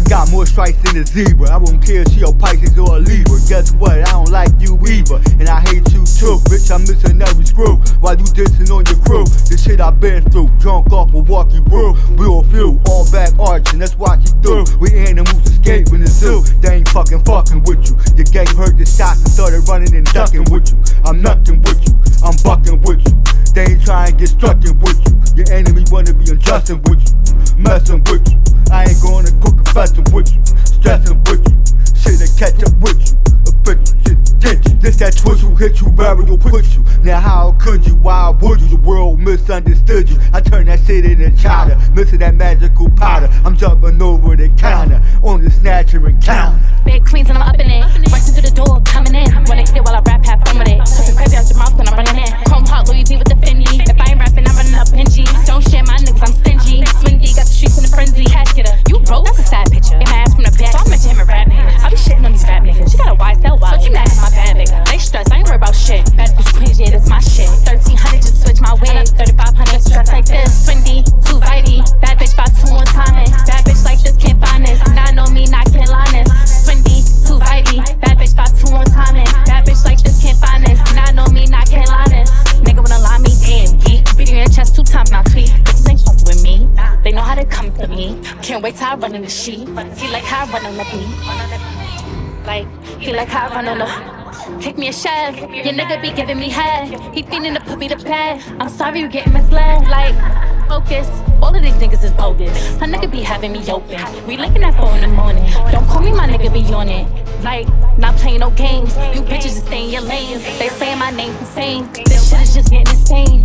I got more strikes than a zebra. I won't care if she a Pisces or a Libra. Guess what? I don't like you either. And I hate you too. Bitch, I'm missing every screw. While you dissing on your crew. The shit I've been through. Drunk off Milwaukee brew. Real few. All back arching. That's why she through. We animals escaping the zoo. They ain't fucking fucking with you. Your gang heard the shots and started running and ducking with you. I'm nothing with you. I'm bucking with you. They ain't trying to get struckin' with you. Your enemy wanna be unjustin' with you. Messin' with you. I ain't gonna go confessin' with you. Stressin' with you. Shit to catch up with you. A bitch shit you. This that twist who hit you, burial push you. Now how could you? Why would you? The world misunderstood you. I turn that shit into chowder. Missing that magical powder. I'm jumping over the counter. On the snatcher and counter. Big queens and I'm up in me. Can't wait till I run in the sheet. He like how I run on the beat. Like, he like how I run on the. Take me a chef, your nigga be giving me head. He feeling to put me to bed. I'm sorry you getting misled. Like, focus. All of these niggas is bogus. My nigga be having me open. We linking at four in the morning. Don't call me my nigga be on it. Like, not playing no games. You bitches just stay in your lane. They saying my name fame. This shit is just getting insane.